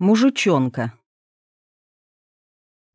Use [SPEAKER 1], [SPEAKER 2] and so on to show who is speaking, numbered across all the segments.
[SPEAKER 1] Мужичонка.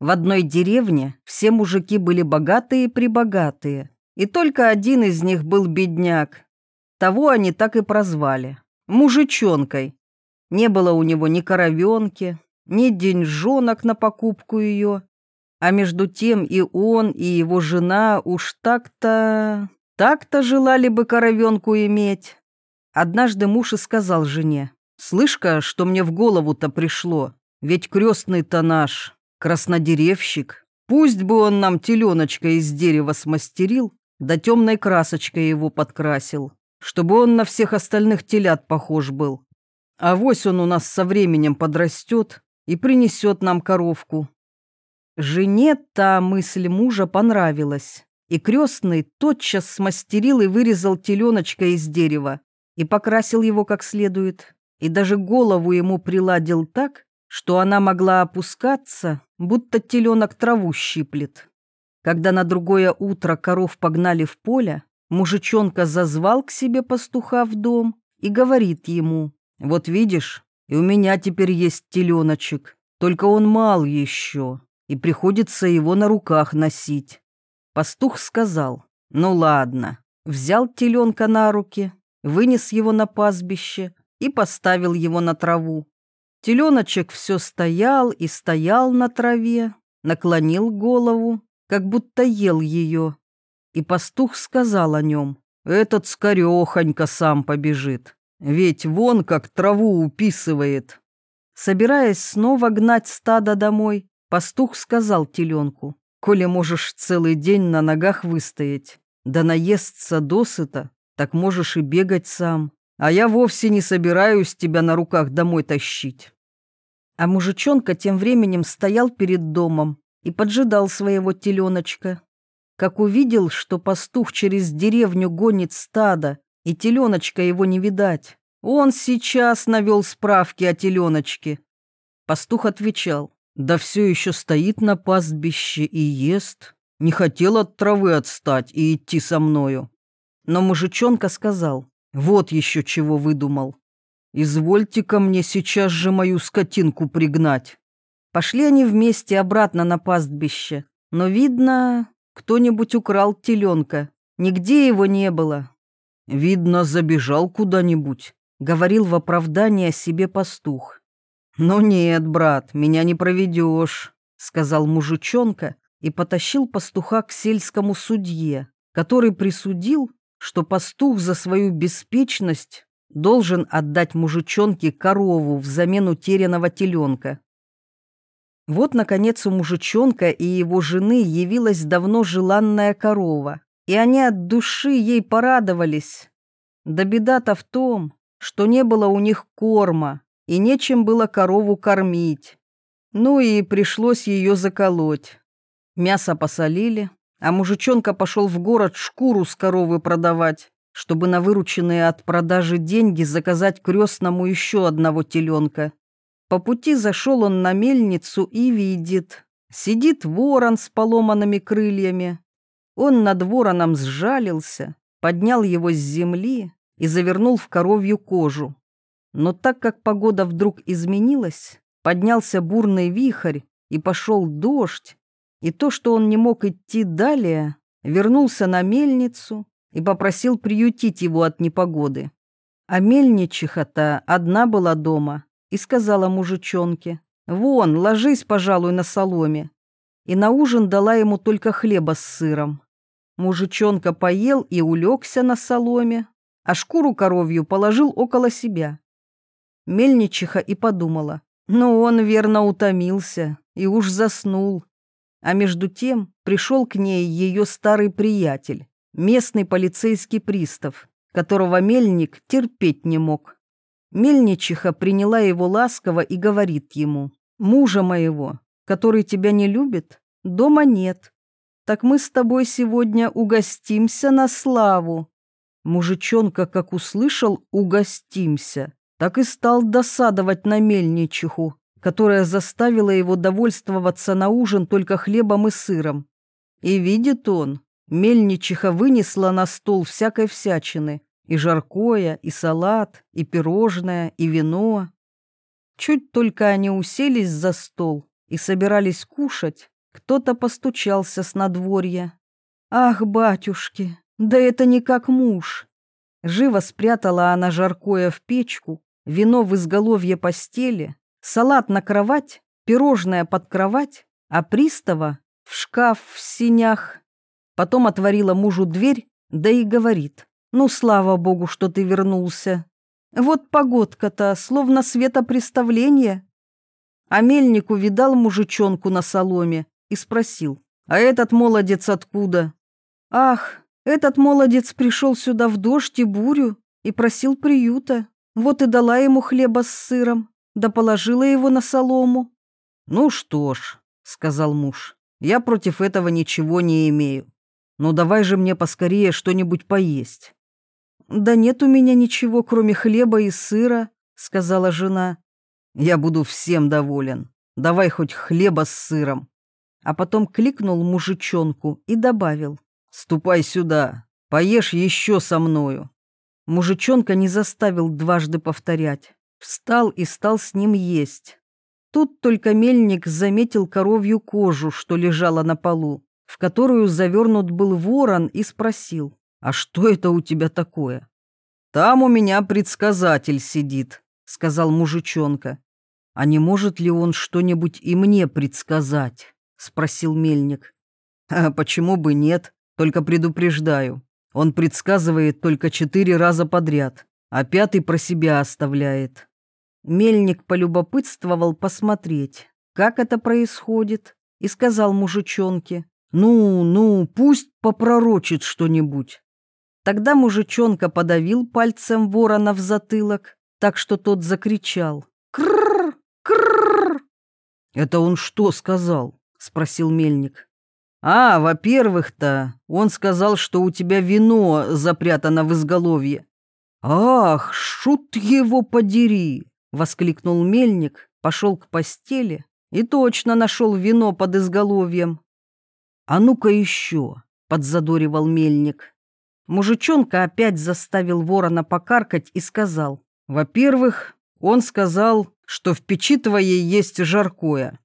[SPEAKER 1] В одной деревне все мужики были богатые-пребогатые, и только один из них был бедняк. Того они так и прозвали – мужичонкой. Не было у него ни коровенки, ни деньжонок на покупку ее, а между тем и он, и его жена уж так-то... так-то желали бы коровенку иметь. Однажды муж и сказал жене – Слышь-ка, что мне в голову-то пришло? Ведь крестный-то наш, краснодеревщик. Пусть бы он нам теленочка из дерева смастерил, да темной красочкой его подкрасил, чтобы он на всех остальных телят похож был. А вось он у нас со временем подрастет и принесет нам коровку. Жене та мысль мужа понравилась, и крестный тотчас смастерил и вырезал теленочка из дерева и покрасил его как следует и даже голову ему приладил так, что она могла опускаться, будто теленок траву щиплет. Когда на другое утро коров погнали в поле, мужичонка зазвал к себе пастуха в дом и говорит ему, «Вот видишь, и у меня теперь есть теленочек, только он мал еще, и приходится его на руках носить». Пастух сказал, «Ну ладно», взял теленка на руки, вынес его на пастбище, и поставил его на траву. Теленочек все стоял и стоял на траве, наклонил голову, как будто ел ее. И пастух сказал о нем, «Этот скорехонько сам побежит, ведь вон как траву уписывает». Собираясь снова гнать стадо домой, пастух сказал теленку, «Коли можешь целый день на ногах выстоять, да наестся досыта, так можешь и бегать сам а я вовсе не собираюсь тебя на руках домой тащить». А мужичонка тем временем стоял перед домом и поджидал своего теленочка. Как увидел, что пастух через деревню гонит стадо, и теленочка его не видать, он сейчас навел справки о теленочке. Пастух отвечал, да все еще стоит на пастбище и ест, не хотел от травы отстать и идти со мною. Но мужичонка сказал, вот еще чего выдумал. Извольте ко мне сейчас же мою скотинку пригнать. Пошли они вместе обратно на пастбище, но, видно, кто-нибудь украл теленка. Нигде его не было. Видно, забежал куда-нибудь, говорил в оправдание себе пастух. «Ну нет, брат, меня не проведешь», — сказал мужичонка и потащил пастуха к сельскому судье, который присудил, что пастух за свою беспечность должен отдать мужичонке корову взамен утерянного теленка. Вот, наконец, у мужичонка и его жены явилась давно желанная корова, и они от души ей порадовались. Да беда-то в том, что не было у них корма, и нечем было корову кормить. Ну и пришлось ее заколоть. Мясо посолили, а мужичонка пошел в город шкуру с коровы продавать, чтобы на вырученные от продажи деньги заказать крестному еще одного теленка. По пути зашел он на мельницу и видит. Сидит ворон с поломанными крыльями. Он над вороном сжалился, поднял его с земли и завернул в коровью кожу. Но так как погода вдруг изменилась, поднялся бурный вихрь и пошел дождь, и то, что он не мог идти далее, вернулся на мельницу и попросил приютить его от непогоды. А мельничиха-то одна была дома и сказала мужичонке, «Вон, ложись, пожалуй, на соломе». И на ужин дала ему только хлеба с сыром. Мужичонка поел и улегся на соломе, а шкуру коровью положил около себя. Мельничиха и подумала, ну он верно утомился и уж заснул. А между тем пришел к ней ее старый приятель, местный полицейский пристав, которого мельник терпеть не мог. Мельничиха приняла его ласково и говорит ему, «Мужа моего, который тебя не любит, дома нет. Так мы с тобой сегодня угостимся на славу». Мужичонка, как услышал «угостимся», так и стал досадовать на мельничиху, которая заставила его довольствоваться на ужин только хлебом и сыром. И видит он, мельничиха вынесла на стол всякой всячины, и жаркое, и салат, и пирожное, и вино. Чуть только они уселись за стол и собирались кушать, кто-то постучался с надворья. «Ах, батюшки, да это не как муж!» Живо спрятала она жаркое в печку, вино в изголовье постели, салат на кровать, пирожное под кровать, а пристава в шкаф в синях. Потом отворила мужу дверь, да и говорит, «Ну, слава богу, что ты вернулся. Вот погодка-то, словно светопреставление». А мельник увидал мужичонку на соломе и спросил, «А этот молодец откуда?» «Ах, этот молодец пришел сюда в дождь и бурю и просил приюта. Вот и дала ему хлеба с сыром, да положила его на солому». «Ну что ж», — сказал муж, — «я против этого ничего не имею. Но давай же мне поскорее что-нибудь поесть». «Да нет у меня ничего, кроме хлеба и сыра», — сказала жена. «Я буду всем доволен. Давай хоть хлеба с сыром». А потом кликнул мужичонку и добавил. «Ступай сюда, поешь еще со мною». Мужичонка не заставил дважды повторять. Встал и стал с ним есть. Тут только мельник заметил коровью кожу, что лежала на полу, в которую завернут был ворон, и спросил, «А что это у тебя такое?» «Там у меня предсказатель сидит», — сказал мужичонка. «А не может ли он что-нибудь и мне предсказать?» — спросил мельник. «А почему бы нет? Только предупреждаю. Он предсказывает только четыре раза подряд, а пятый про себя оставляет». Мельник полюбопытствовал посмотреть, как это происходит, и сказал мужичонке, «Ну, ну, пусть попророчит что-нибудь». Тогда мужичонка подавил пальцем ворона в затылок, так что тот закричал. «Крррр! Крррр!» «Это он что сказал?» — спросил мельник. «А, во-первых-то, он сказал, что у тебя вино запрятано в изголовье». «Ах, шут его подери!» — воскликнул мельник, пошел к постели и точно нашел вино под изголовьем. «А ну-ка еще!» — подзадоривал мельник. Мужичонка опять заставил ворона покаркать и сказал. Во-первых, он сказал, что в печи твоей есть жаркое.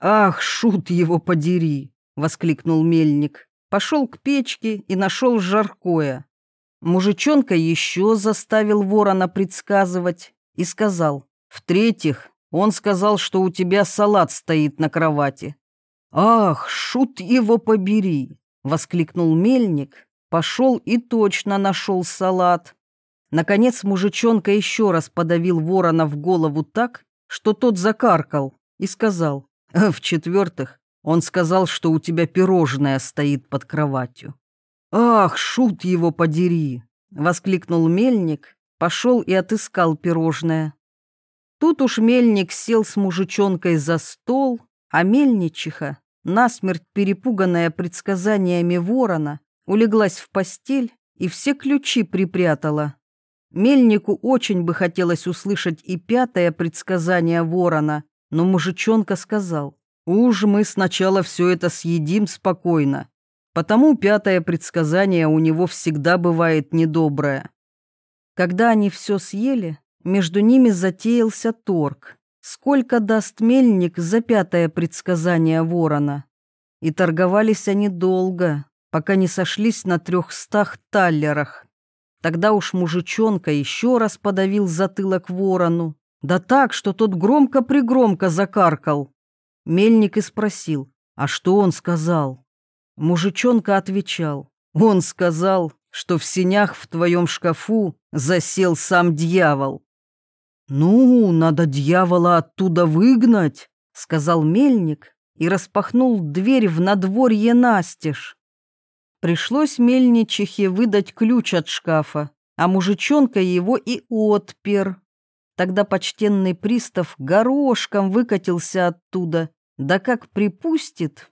[SPEAKER 1] «Ах, шут его подери!» — воскликнул мельник. Пошел к печке и нашел жаркое. Мужичонка еще заставил ворона предсказывать и сказал. В-третьих, он сказал, что у тебя салат стоит на кровати. «Ах, шут его побери!» — воскликнул мельник Пошел и точно нашел салат. Наконец мужичонка еще раз подавил ворона в голову так, что тот закаркал и сказал. В-четвертых, он сказал, что у тебя пирожное стоит под кроватью. «Ах, шут его подери!» — воскликнул мельник, пошел и отыскал пирожное. Тут уж мельник сел с мужичонкой за стол, а мельничиха, насмерть перепуганная предсказаниями ворона, улеглась в постель и все ключи припрятала. Мельнику очень бы хотелось услышать и пятое предсказание ворона, но мужичонка сказал, «Уж мы сначала все это съедим спокойно, потому пятое предсказание у него всегда бывает недоброе». Когда они все съели, между ними затеялся торг. Сколько даст мельник за пятое предсказание ворона? И торговались они долго, пока не сошлись на трехстах таллерах. Тогда уж мужичонка еще раз подавил затылок ворону, да так, что тот громко-пригромко закаркал. Мельник и спросил, а что он сказал? Мужичонка отвечал, он сказал, что в синях в твоем шкафу засел сам дьявол. «Ну, надо дьявола оттуда выгнать», — сказал мельник и распахнул дверь в надворье настежь. Пришлось мельничихе выдать ключ от шкафа, а мужичонка его и отпер. Тогда почтенный пристав горошком выкатился оттуда, да как припустит.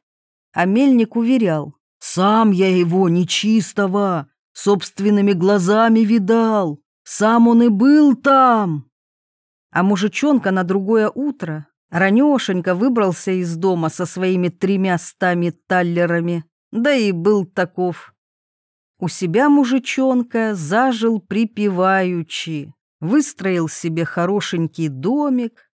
[SPEAKER 1] А мельник уверял, «Сам я его нечистого, собственными глазами видал, сам он и был там». А мужичонка на другое утро ранешенько выбрался из дома со своими тремя стами таллерами да и был таков. У себя мужичонка зажил припеваючи, выстроил себе хорошенький домик,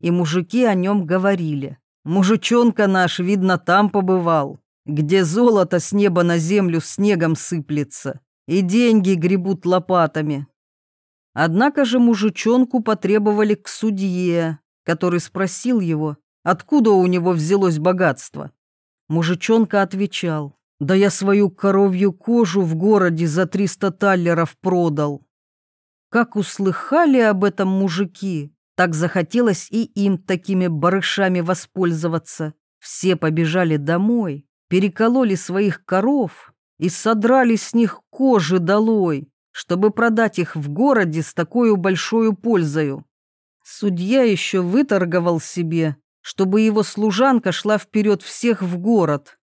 [SPEAKER 1] и мужики о нем говорили. Мужичонка наш, видно, там побывал, где золото с неба на землю снегом сыплется, и деньги гребут лопатами. Однако же мужичонку потребовали к судье, который спросил его, откуда у него взялось богатство. Мужичонка отвечал, да я свою коровью кожу в городе за триста таллеров продал. Как услыхали об этом мужики, так захотелось и им такими барышами воспользоваться. Все побежали домой, перекололи своих коров и содрали с них кожи долой, чтобы продать их в городе с такой большой пользою. Судья еще выторговал себе, чтобы его служанка шла вперед всех в город.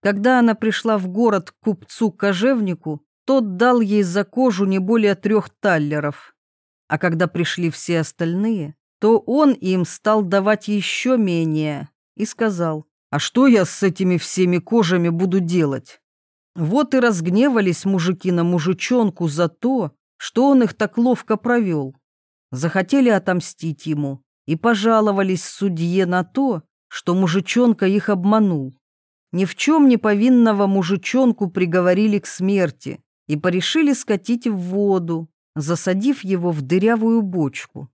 [SPEAKER 1] Когда она пришла в город к купцу-кожевнику, тот дал ей за кожу не более трех таллеров. А когда пришли все остальные, то он им стал давать еще менее и сказал, «А что я с этими всеми кожами буду делать?» Вот и разгневались мужики на мужичонку за то, что он их так ловко провел. Захотели отомстить ему и пожаловались судье на то, что мужичонка их обманул. Ни в чем не повинного мужичонку приговорили к смерти и порешили скатить в воду, засадив его в дырявую бочку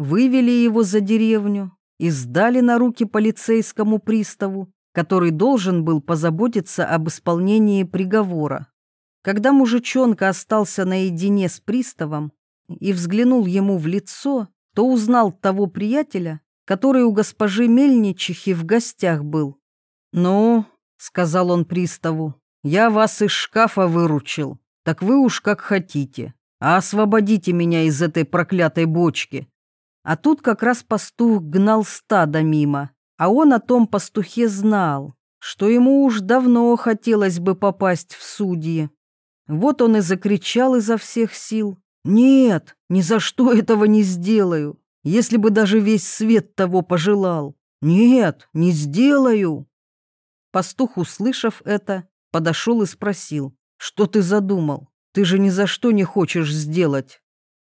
[SPEAKER 1] вывели его за деревню и сдали на руки полицейскому приставу, который должен был позаботиться об исполнении приговора. Когда мужичонка остался наедине с приставом и взглянул ему в лицо, то узнал того приятеля, который у госпожи Мельничихи в гостях был. «Ну», — сказал он приставу, — «я вас из шкафа выручил, так вы уж как хотите, а освободите меня из этой проклятой бочки, а тут как раз пастух гнал стадо мимо, а он о том пастухе знал, что ему уж давно хотелось бы попасть в судьи. Вот он и закричал изо всех сил. «Нет, ни за что этого не сделаю, если бы даже весь свет того пожелал. Нет, не сделаю!» Пастух, услышав это, подошел и спросил, «Что ты задумал? Ты же ни за что не хочешь сделать».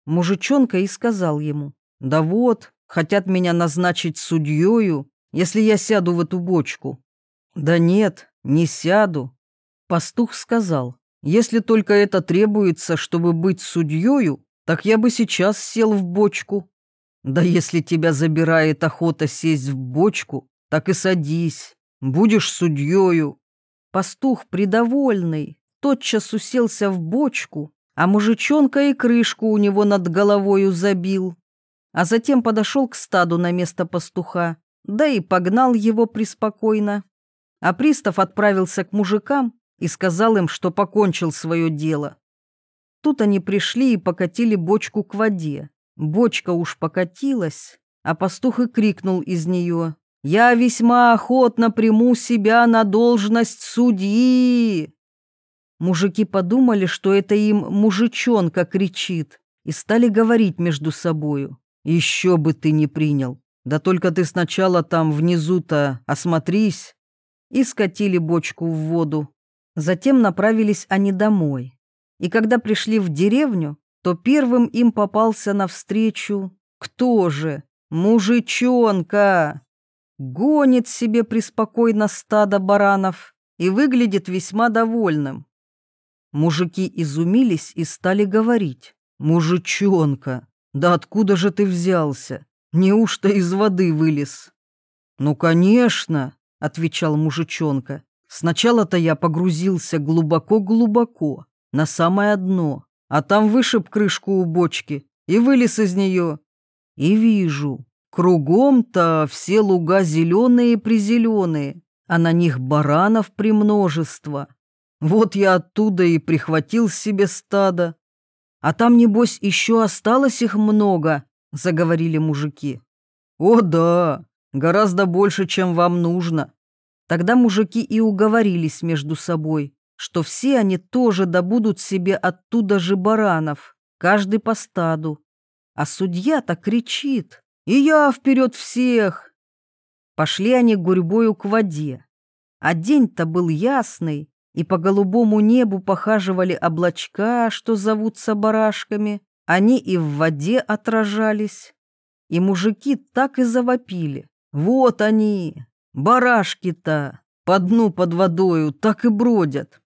[SPEAKER 1] Мужичонка и сказал ему, да вот, хотят меня назначить судьёю, если я сяду в эту бочку. Да нет, не сяду. Пастух сказал, если только это требуется, чтобы быть судьёю, так я бы сейчас сел в бочку. Да если тебя забирает охота сесть в бочку, так и садись, будешь судьёю. Пастух придовольный, тотчас уселся в бочку, а мужичонка и крышку у него над головою забил а затем подошел к стаду на место пастуха, да и погнал его преспокойно. А пристав отправился к мужикам и сказал им, что покончил свое дело. Тут они пришли и покатили бочку к воде. Бочка уж покатилась, а пастух и крикнул из нее «Я весьма охотно приму себя на должность судьи!» Мужики подумали, что это им мужичонка кричит, и стали говорить между собою. Еще бы ты не принял. Да только ты сначала там внизу-то осмотрись. И скатили бочку в воду. Затем направились они домой. И когда пришли в деревню, то первым им попался навстречу кто же? Мужичонка! Гонит себе преспокойно стадо баранов и выглядит весьма довольным. Мужики изумились и стали говорить. «Мужичонка, да откуда же ты взялся? Неужто из воды вылез? Ну, конечно, отвечал мужичонка. Сначала-то я погрузился глубоко-глубоко, на самое дно, а там вышиб крышку у бочки и вылез из нее. И вижу, кругом-то все луга зеленые-призеленые, а на них баранов премножество. Вот я оттуда и прихватил себе стадо, а там, небось, еще осталось их много, заговорили мужики. О, да, гораздо больше, чем вам нужно. Тогда мужики и уговорились между собой, что все они тоже добудут себе оттуда же баранов, каждый по стаду. А судья-то кричит, и я вперед всех. Пошли они гурьбою к воде. А день-то был ясный, и по голубому небу похаживали облачка, что зовутся барашками, они и в воде отражались. И мужики так и завопили. Вот они, барашки-то, по дну под водою так и бродят.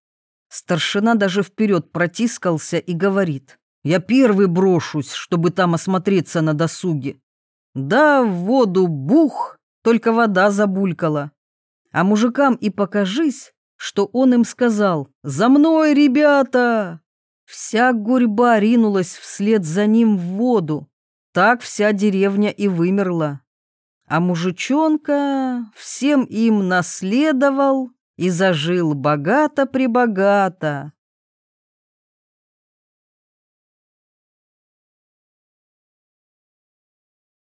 [SPEAKER 1] Старшина даже вперед протискался и говорит. Я первый брошусь, чтобы там осмотреться на досуге. Да, в воду бух, только вода забулькала. А мужикам и покажись, что он им сказал «За мной, ребята!» Вся гурьба ринулась вслед за ним в воду. Так вся деревня и вымерла. А мужичонка всем им наследовал и зажил богато-пребогато.